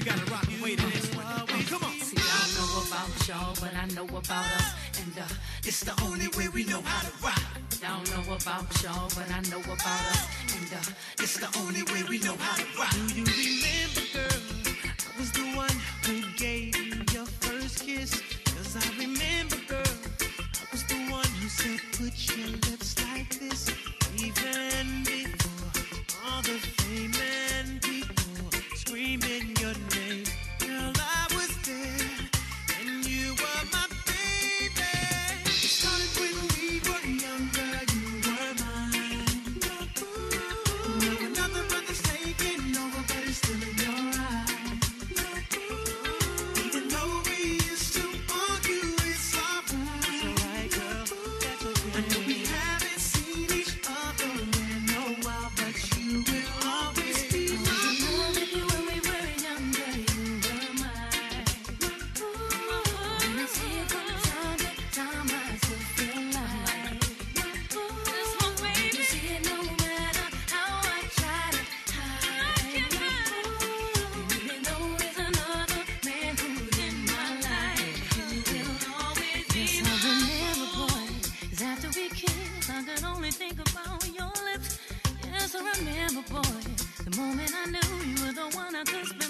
You gotta rock the weight this one. Come on. See, I don't know about y'all, but I know about us. And uh, it's the only way we know how to rock. I don't know about y'all, but I know about us. And uh, it's the only way we know how to rock. Do you remember, girl? I was the one who gave you your first kiss. Cause I remember, girl. I was the one who said, put your lips like this. Even before. The moment I knew you were the one I could spend.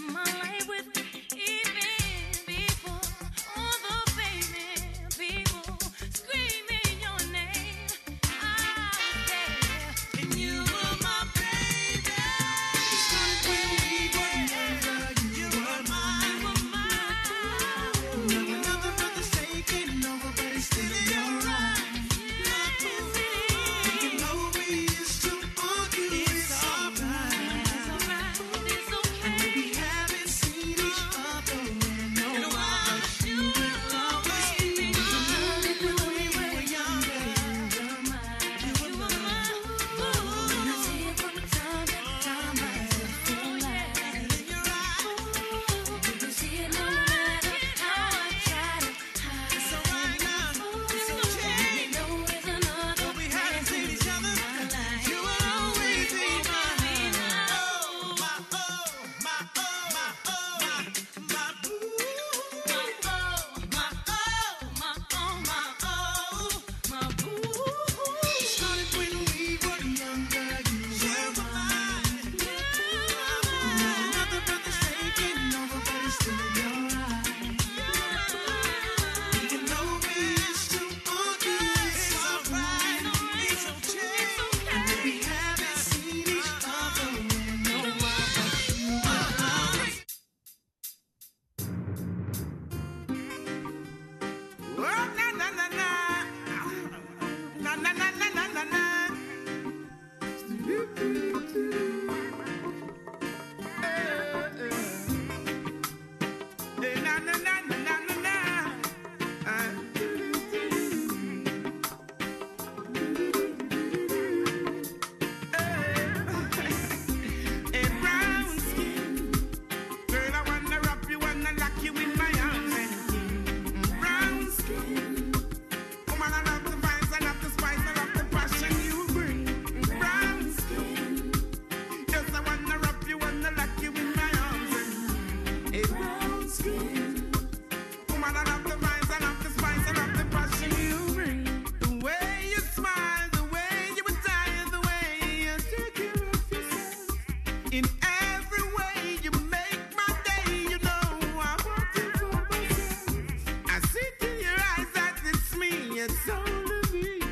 used to.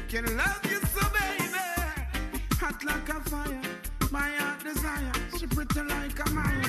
can love you so, baby. Hot like a fire, my heart desire. She pretty like a Maya.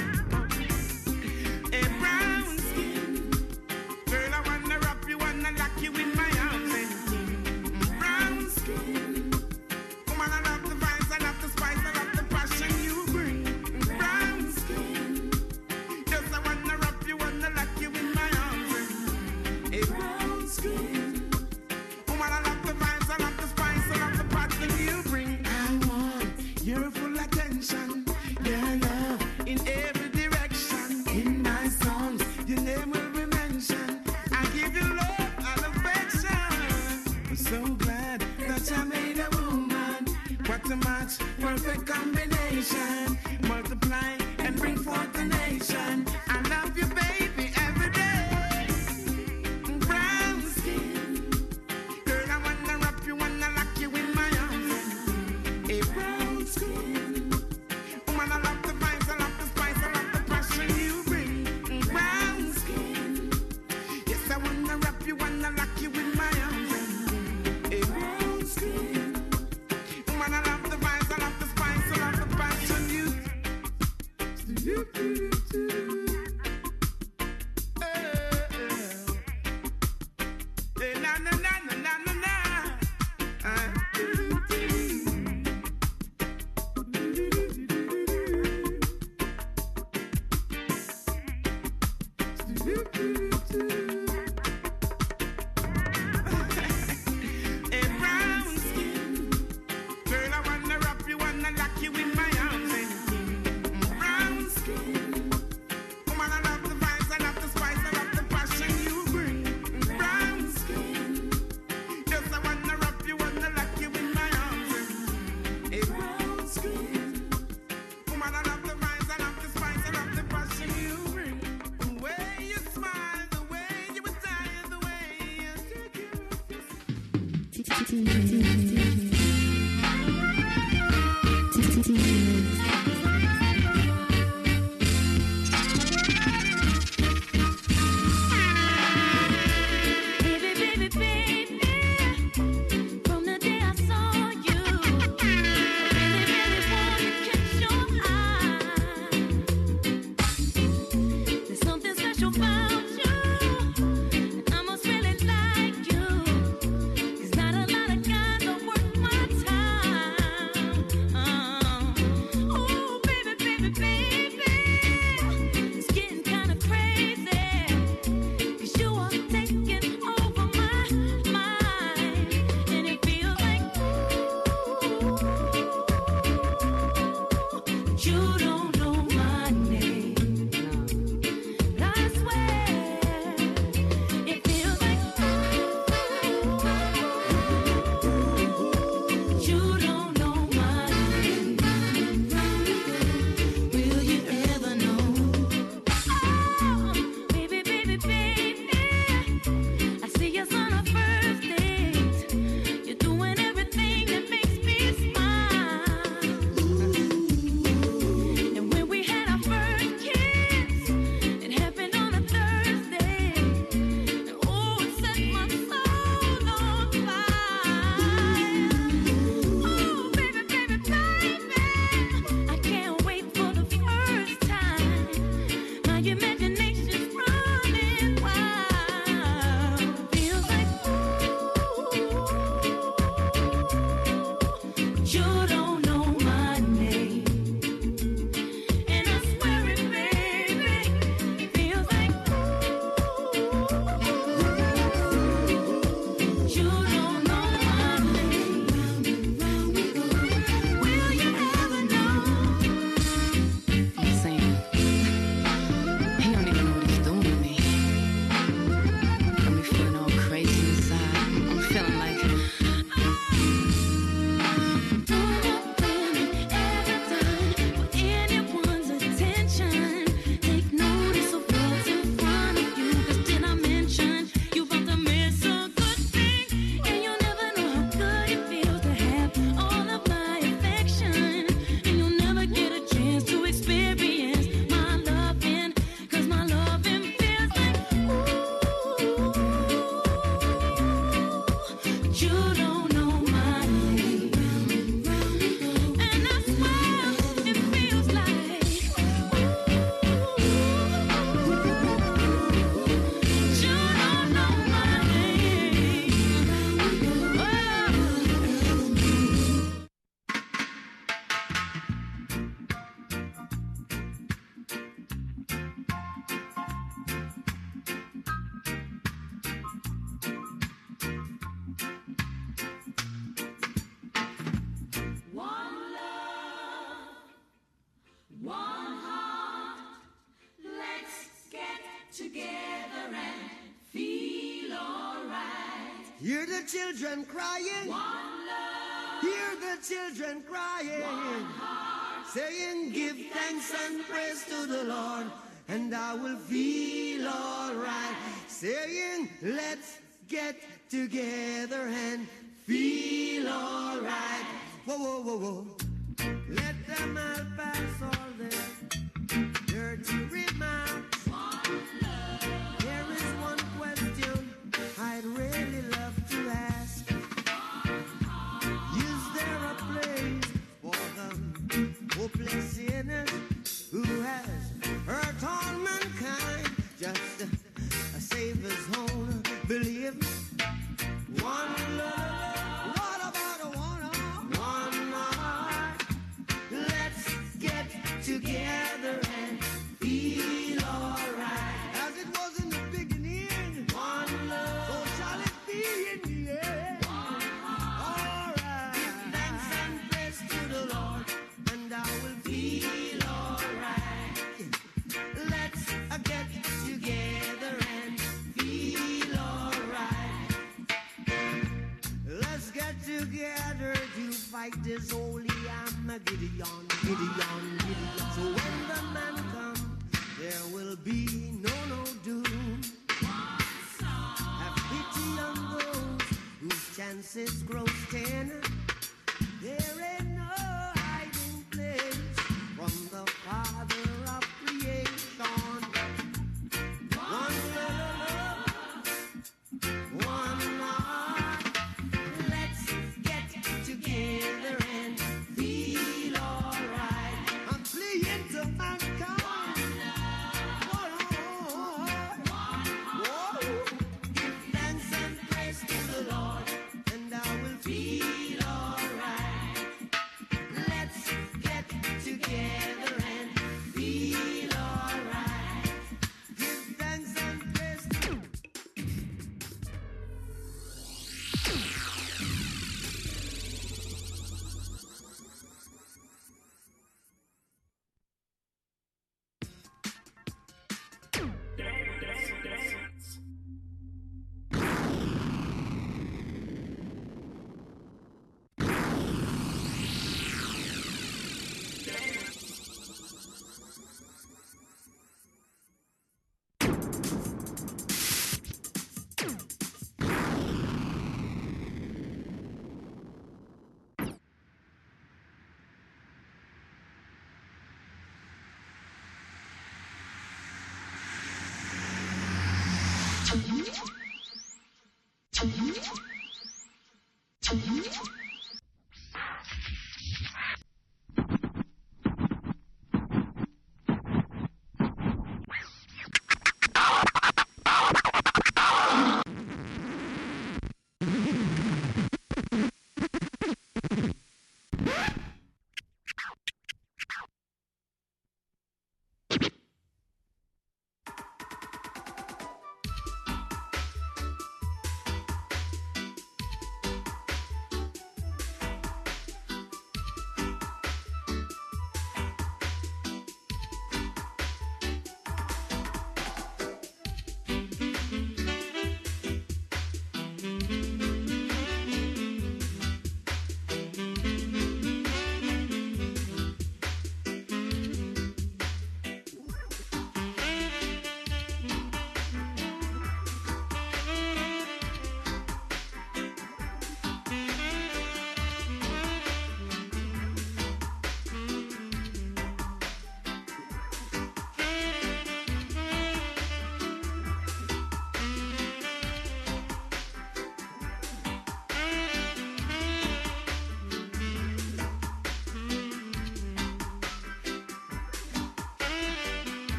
Children crying. Hear the children crying. Saying, Give thanks and praise to the Lord, and I will feel alright. Saying, Let's get together and feel alright. Whoa, whoa, whoa, whoa. Is holy.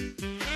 Bye.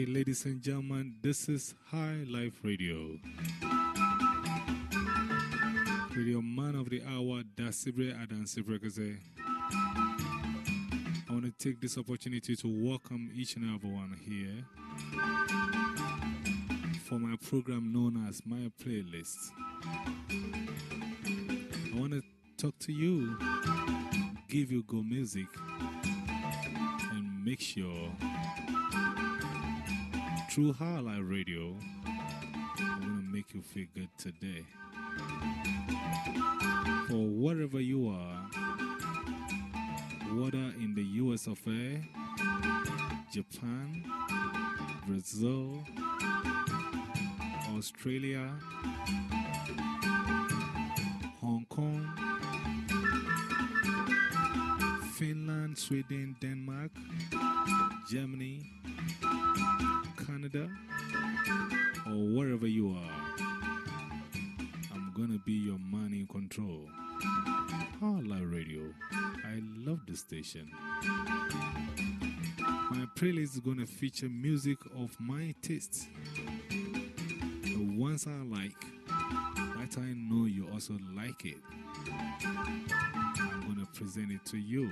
Hi, ladies and gentlemen, this is High Life Radio. Radio Man of the Hour, Dasibre Adansibre. I want to take this opportunity to welcome each and everyone here for my program known as My Playlist. I want to talk to you, give you good music, and make sure through High Life Radio, I'm going to make you feel good today. For wherever you are, whether in the US of A, Japan, Brazil, Australia, Hong Kong, Finland, Sweden, Denmark, Germany, Canada, or wherever you are, I'm gonna be your man in control. Hala Radio, I love the station. My playlist is gonna feature music of my taste. The ones I like, that I know you also like it. I'm gonna present it to you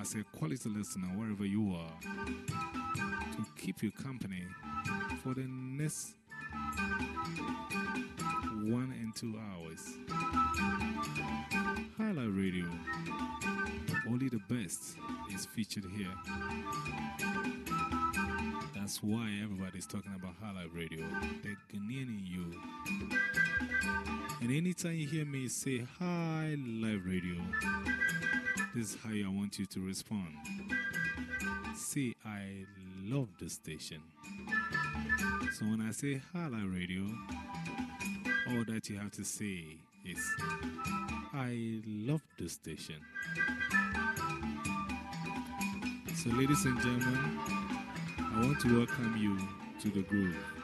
as a quality listener wherever you are to keep you company for the next one and two hours. High Life Radio, only the best is featured here. That's why everybody's talking about High Life Radio. The Ghanaian in you. And anytime you hear me say Hi Live Radio, this is how I want you to respond. Say, I love the station. So when I say High Life Radio, all that you have to say is, I love the station. So, ladies and gentlemen, I want to welcome you to the groove.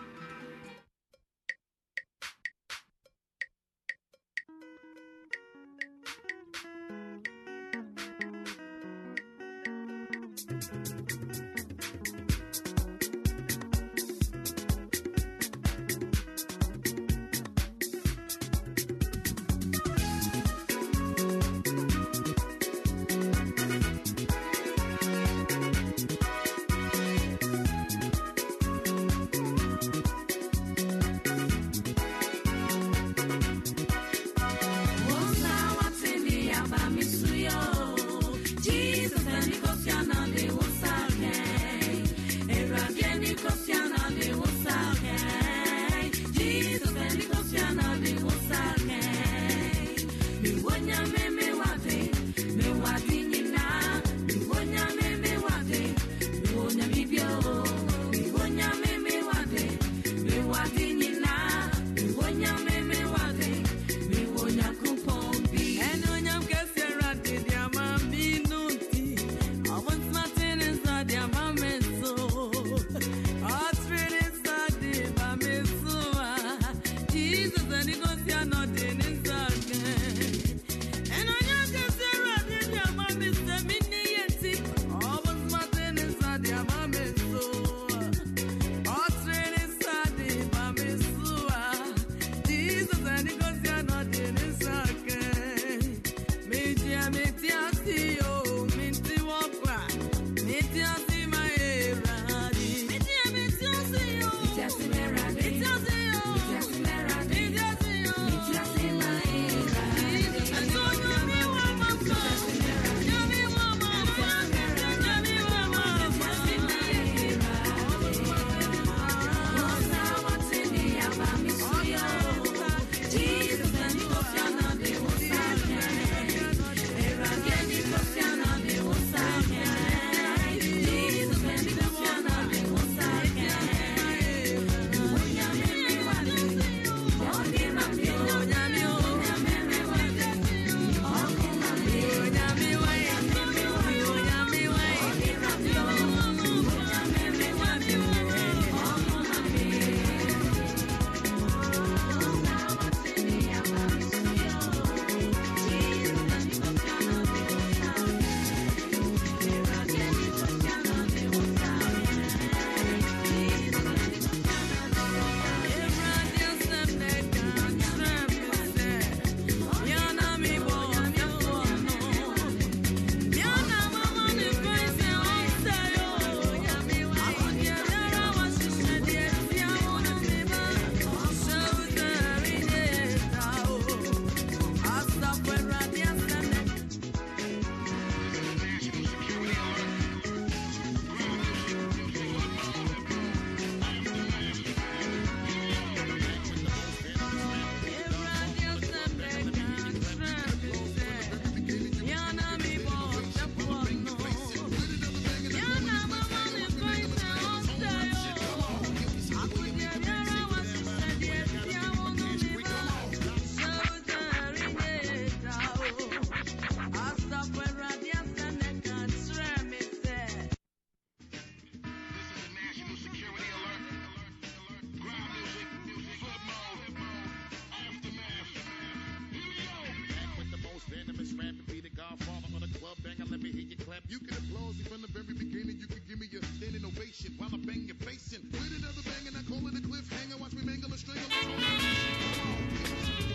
be the godfather of the club banger. Let me hear you clap. You can applause me from the very beginning. You can give me your standing ovation while I bang your face in. With another bang and I call it a cliffhanger. Watch me mangle and strangle. Come on.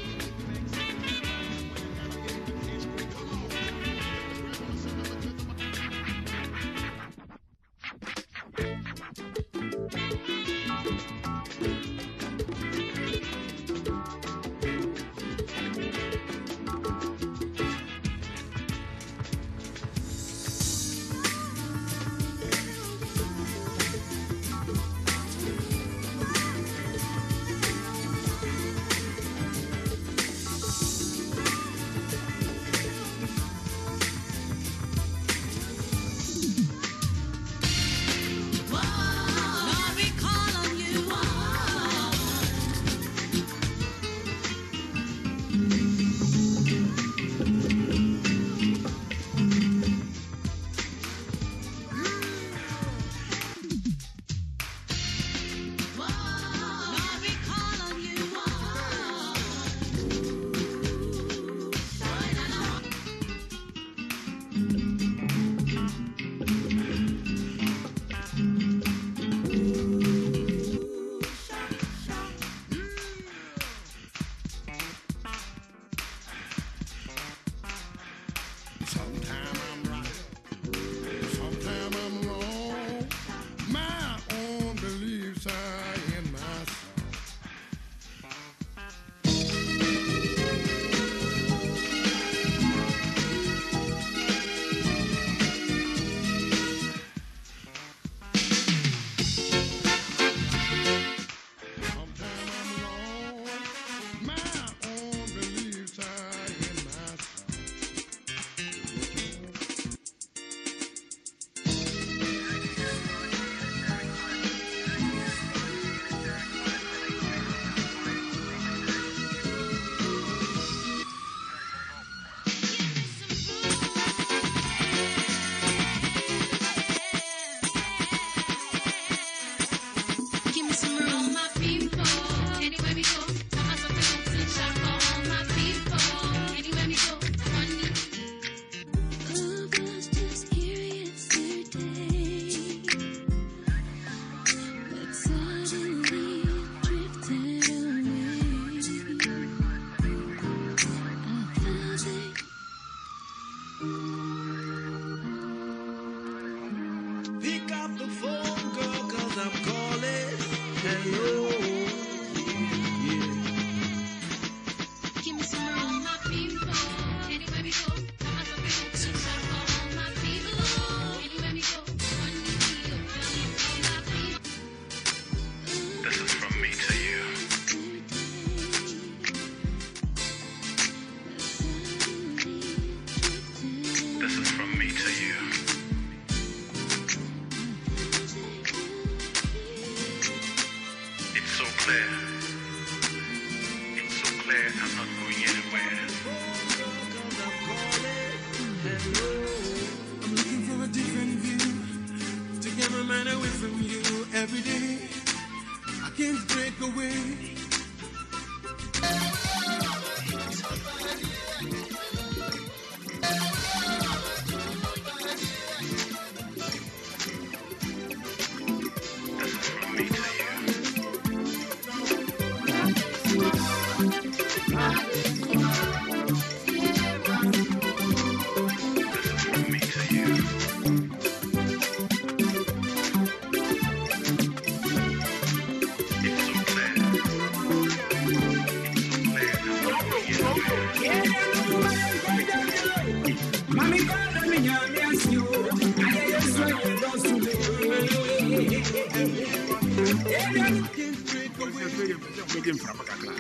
idem fra bakakla.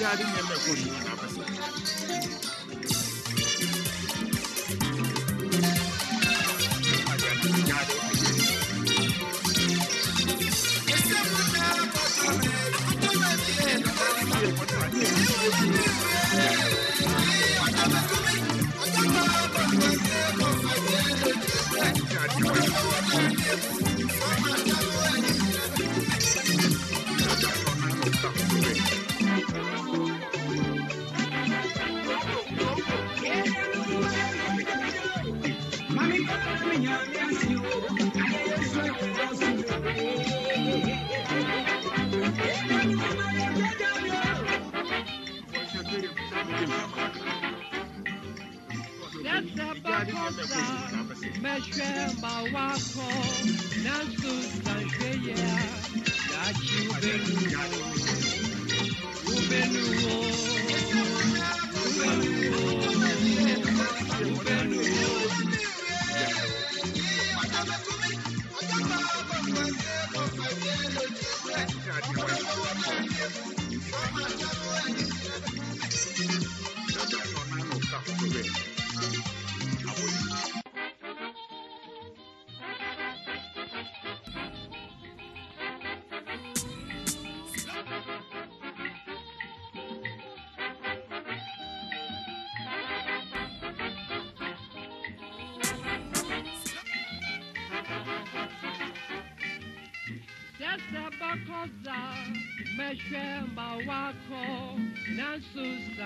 Jari nyame ko ni. Meshemba wako, nansusanshweya, nachi ubenuwo, ubenuwo, ubenuwo, ubenuwo. Natabakosa,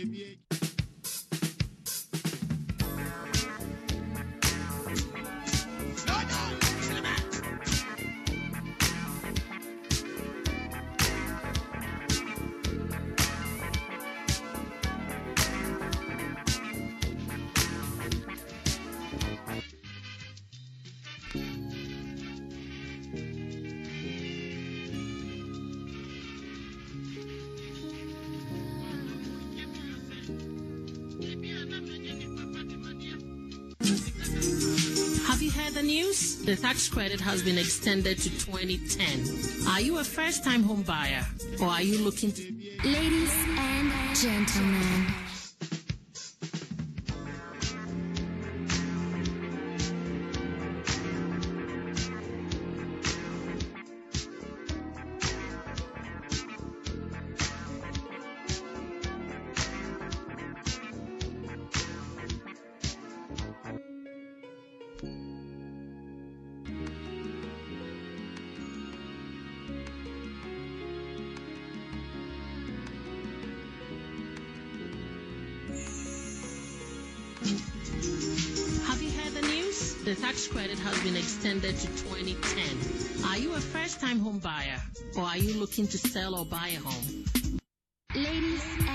Have eh? The tax credit has been extended to 2010. Are you a first time home buyer or are you looking to Ladies and gentlemen, Have you heard the news? The tax credit has been extended to 2010. Are you a first time home buyer or are you looking to sell or buy a home? ladies